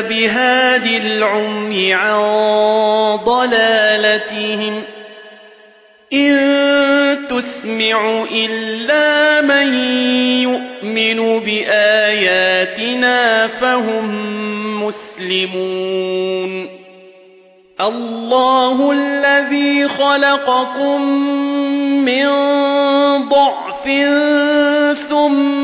بِهَادِ الْعُمْيِ عَنْ ضَلَالَتِهِمْ إِن تُسْمِعُ إِلَّا مَن يُؤْمِنُ بِآيَاتِنَا فَهُم مُسْلِمُونَ. اللَّهُ الَّذِي خَلَقَكُم مِّن ضَعْفٍ ثُمَّ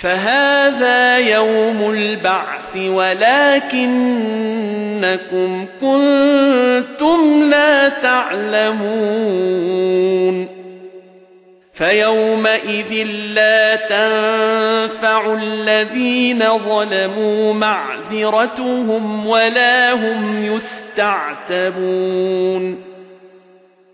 فَهَذَا يَوْمُ الْبَعْثِ وَلَكِنَّكُمْ كُنتُمْ لَا تَعْلَمُونَ فَيَوْمَئِذٍ لَّا تَنفَعُ الَّذِينَ ظَلَمُوا مَعْذِرَتُهُمْ وَلَا هُمْ يُسْتَعْتَبُونَ